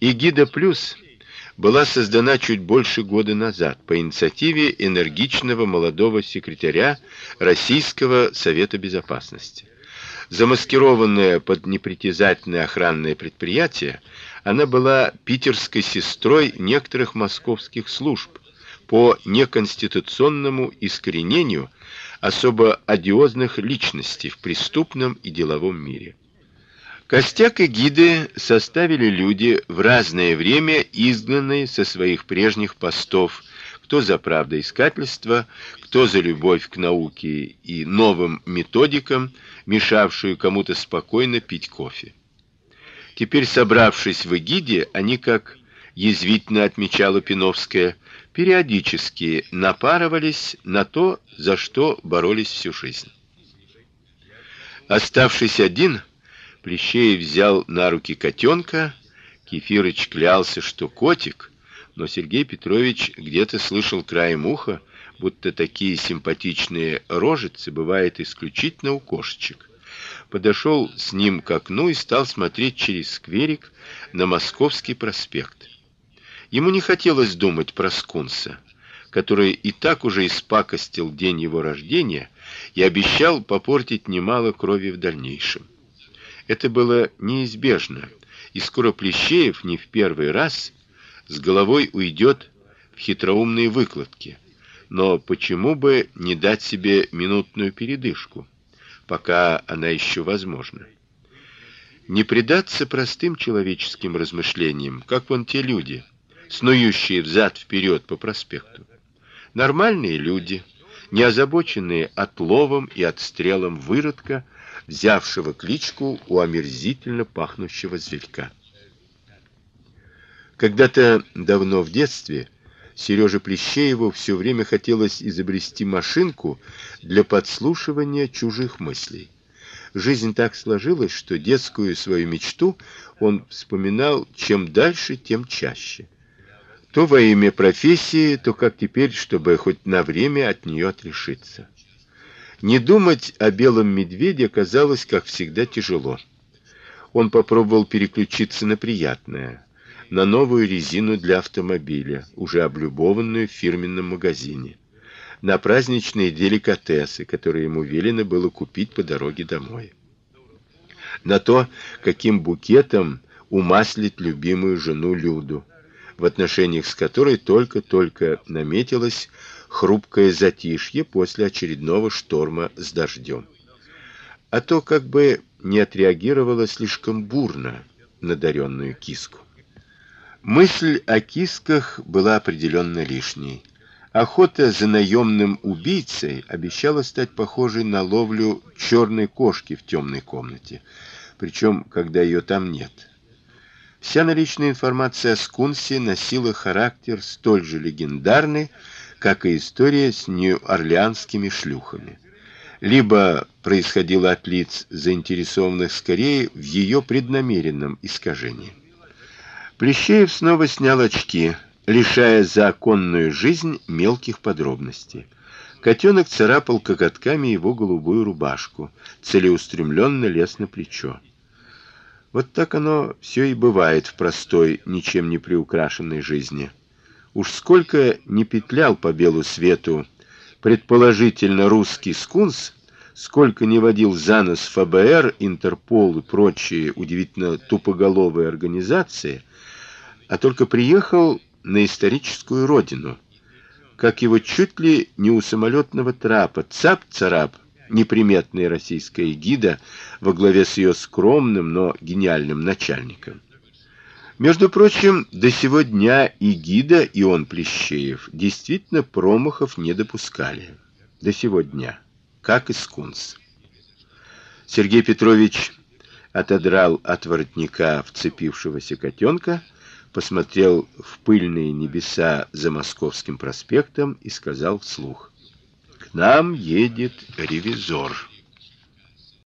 Эгида Плюс была создана чуть больше года назад по инициативе энергичного молодого секретаря Российского совета безопасности. Замаскированная под непритязательное охранное предприятие, она была питерской сестрой некоторых московских служб по неконституционному искоренению особо одиозных личностей в преступном и деловом мире. Костяк и гиды составили люди в разное время изгнанные со своих прежних постов, кто за правдоискательство, кто за любовь к науке и новым методикам, мешавшую кому-то спокойно пить кофе. Теперь, собравшись в эгиде, они, как язвительно отмечала Пиновская, периодически напарывались на то, за что боролись всю жизнь. Оставшись один, Плещеев взял на руки котенка. Кефирыч клялся, что котик, но Сергей Петрович где-то слышал краем уха, будто такие симпатичные рожицы бывают исключительно у кошечек. Подошел с ним к окну и стал смотреть через скверик на Московский проспект. Ему не хотелось думать про скунса, который и так уже испакостил день его рождения и обещал попортить немало крови в дальнейшем. Это было неизбежно, и скоро Плещеев не в первый раз с головой уйдет в хитроумные выкладки. Но почему бы не дать себе минутную передышку, пока она еще возможна? Не предаться простым человеческим размышлениям, как вон те люди, снующие взад вперед по проспекту. Нормальные люди, не озабоченные отловом и отстрелом выродка, взявшего кличку у омерзительно пахнущего зверька. Когда-то давно в детстве Сереже Плещееву все время хотелось изобрести машинку для подслушивания чужих мыслей. Жизнь так сложилась, что детскую свою мечту он вспоминал чем дальше, тем чаще. То во имя профессии, то как теперь, чтобы хоть на время от нее отрешиться. Не думать о белом медведе оказалось, как всегда, тяжело. Он попробовал переключиться на приятное, на новую резину для автомобиля, уже облюбованную в фирменном магазине, на праздничные деликатесы, которые ему велено было купить по дороге домой, на то, каким букетом умаслить любимую жену Люду, в отношениях с которой только-только наметилось хрупкое затишье после очередного шторма с дождем. А то как бы не отреагировала слишком бурно на даренную киску. Мысль о кисках была определенно лишней. Охота за наемным убийцей обещала стать похожей на ловлю черной кошки в темной комнате, причем когда ее там нет. Вся наличная информация о Скунсе носила характер столь же легендарный, как и история с нью-орлеанскими шлюхами. Либо происходило от лиц, заинтересованных скорее в ее преднамеренном искажении. Плещеев снова снял очки, лишая законную жизнь мелких подробностей. Котенок царапал коготками его голубую рубашку, целеустремленно лез на плечо. Вот так оно все и бывает в простой, ничем не приукрашенной жизни. Уж сколько не петлял по белу свету предположительно русский скунс, сколько не водил за нос ФБР, Интерпол и прочие удивительно тупоголовые организации, а только приехал на историческую родину, как его чуть ли не у самолетного трапа цап-царап неприметная российская гида во главе с ее скромным, но гениальным начальником. Между прочим, до сего дня и гида, и он Плещеев действительно промахов не допускали. До сего дня, как и скунс. Сергей Петрович отодрал от воротника вцепившегося котенка, посмотрел в пыльные небеса за Московским проспектом и сказал вслух: "К нам едет ревизор".